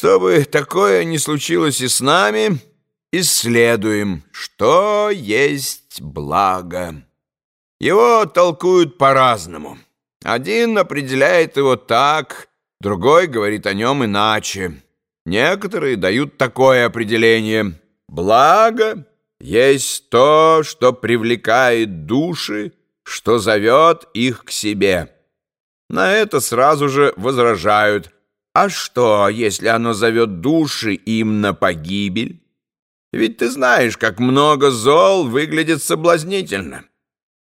Чтобы такое не случилось и с нами, исследуем, что есть благо. Его толкуют по-разному. Один определяет его так, другой говорит о нем иначе. Некоторые дают такое определение. Благо есть то, что привлекает души, что зовет их к себе. На это сразу же возражают. А что, если оно зовет души им на погибель? Ведь ты знаешь, как много зол выглядит соблазнительно.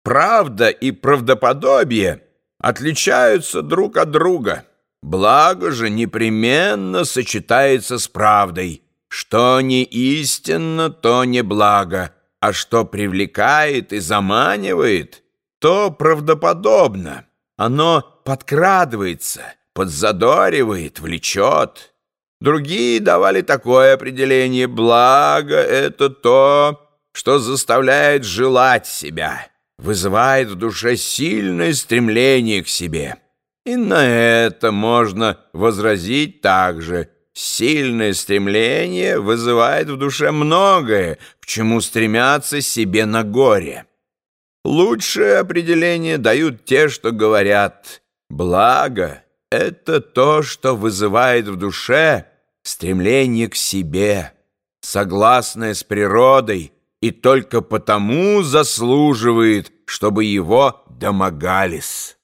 Правда и правдоподобие отличаются друг от друга. Благо же непременно сочетается с правдой. Что не истинно, то не благо, а что привлекает и заманивает, то правдоподобно. Оно подкрадывается, подзадоривает, влечет. Другие давали такое определение «благо» — это то, что заставляет желать себя, вызывает в душе сильное стремление к себе. И на это можно возразить также. Сильное стремление вызывает в душе многое, к чему стремятся себе на горе. Лучшее определение дают те, что говорят «благо» — это то, что вызывает в душе стремление к себе, согласное с природой, и только потому заслуживает, чтобы его домогались.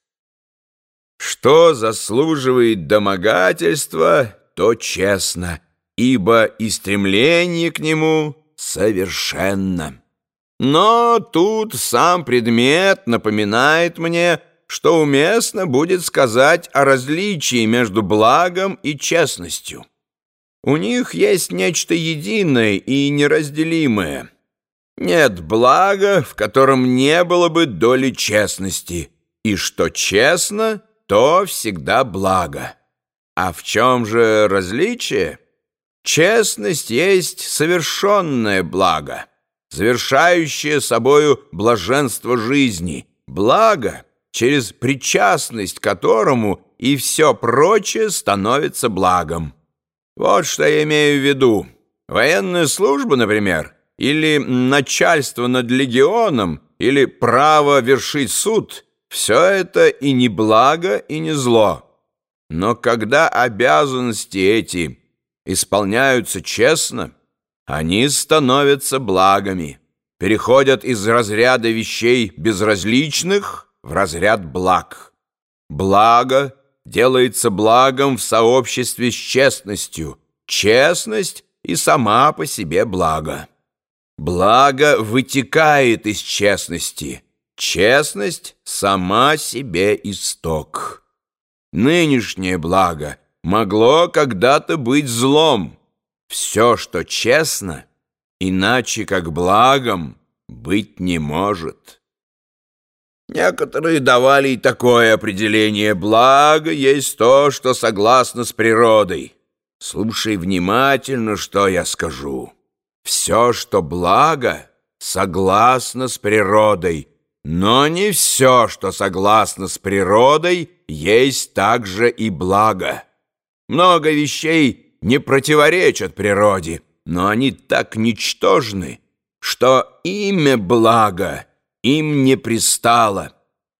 Что заслуживает домогательства, то честно, ибо и стремление к нему совершенно. Но тут сам предмет напоминает мне, что уместно будет сказать о различии между благом и честностью. У них есть нечто единое и неразделимое. Нет блага, в котором не было бы доли честности, и что честно — то всегда благо. А в чем же различие? Честность есть совершенное благо, завершающее собою блаженство жизни, благо, через причастность к которому и все прочее становится благом. Вот что я имею в виду. Военная служба, например, или начальство над легионом, или право вершить суд — все это и не благо, и не зло. Но когда обязанности эти исполняются честно, они становятся благами, переходят из разряда вещей безразличных в разряд благ. Благо делается благом в сообществе с честностью, честность и сама по себе благо. Благо вытекает из честности – Честность сама себе исток. Нынешнее благо могло когда-то быть злом. Все, что честно, иначе как благом, быть не может. Некоторые давали и такое определение «благо есть то, что согласно с природой». Слушай внимательно, что я скажу. Все, что благо, согласно с природой — но не все, что согласно с природой, есть также и благо. Много вещей не противоречат природе, но они так ничтожны, что имя благо им не пристало.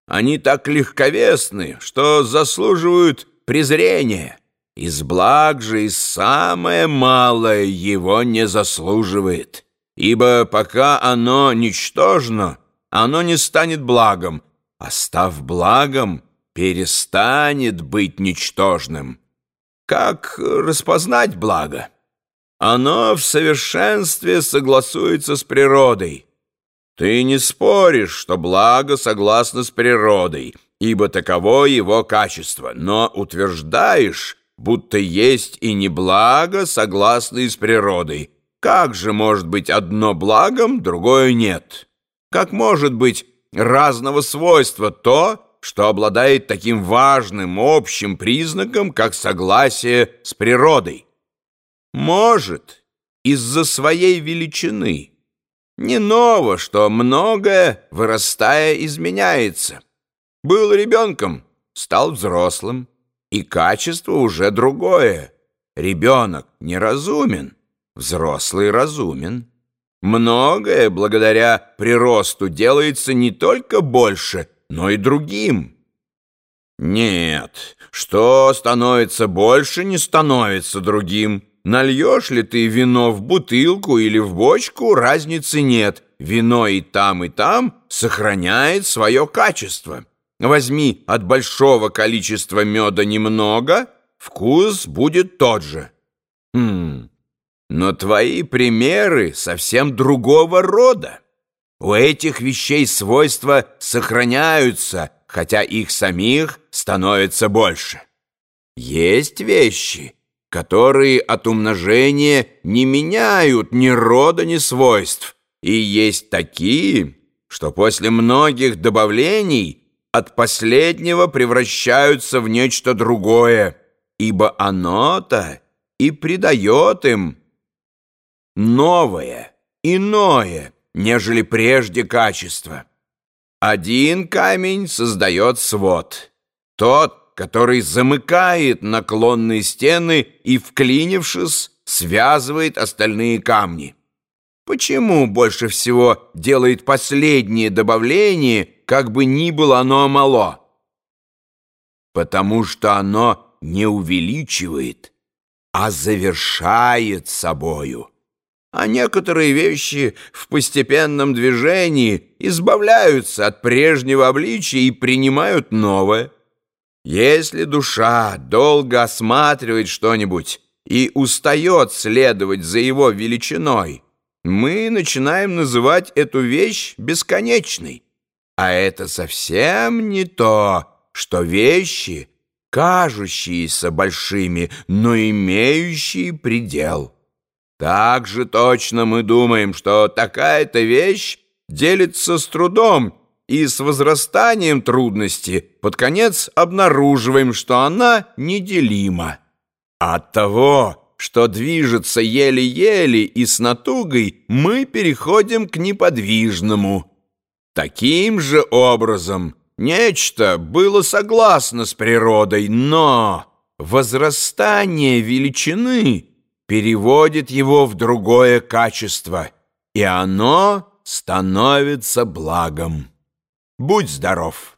Они так легковесны, что заслуживают презрения. Из благ же и самое малое его не заслуживает, ибо пока оно ничтожно — оно не станет благом, а став благом, перестанет быть ничтожным. Как распознать благо? Оно в совершенстве согласуется с природой. Ты не споришь, что благо согласно с природой, ибо таково его качество, но утверждаешь, будто есть и не благо, согласные с природой. Как же может быть одно благом, другое нет?» Как может быть разного свойства то, что обладает таким важным общим признаком, как согласие с природой? Может, из-за своей величины. Не ново, что многое, вырастая, изменяется. Был ребенком, стал взрослым, и качество уже другое. ребенок неразумен, взрослый разумен. Многое благодаря приросту делается не только больше, но и другим. Нет, что становится больше, не становится другим. Нальешь ли ты вино в бутылку или в бочку, разницы нет. Вино и там, и там сохраняет свое качество. Возьми от большого количества меда немного, вкус будет тот же. Хм, но твои примеры совсем другого рода. У этих вещей свойства сохраняются, хотя их самих становится больше. Есть вещи, которые от умножения не меняют ни рода, ни свойств, и есть такие, что после многих добавлений от последнего превращаются в нечто другое, ибо оно-то и придает им новое, иное, нежели прежде качество. Один камень создает свод, тот, который замыкает наклонные стены и, вклинившись, связывает остальные камни. Почему больше всего делает последнее добавление, как бы ни было оно мало? Потому что оно не увеличивает, а завершает собою а некоторые вещи в постепенном движении избавляются от прежнего обличия и принимают новое. Если душа долго осматривает что-нибудь и устает следовать за его величиной, мы начинаем называть эту вещь бесконечной. А это совсем не то, что вещи, кажущиеся большими, но имеющие предел. Так же точно мы думаем, что такая-то вещь делится с трудом, и с возрастанием трудности под конец обнаруживаем, что она неделима. От того, что движется еле-еле и с натугой, мы переходим к неподвижному. Таким же образом нечто было согласно с природой, но возрастание величины — переводит его в другое качество, и оно становится благом. Будь здоров!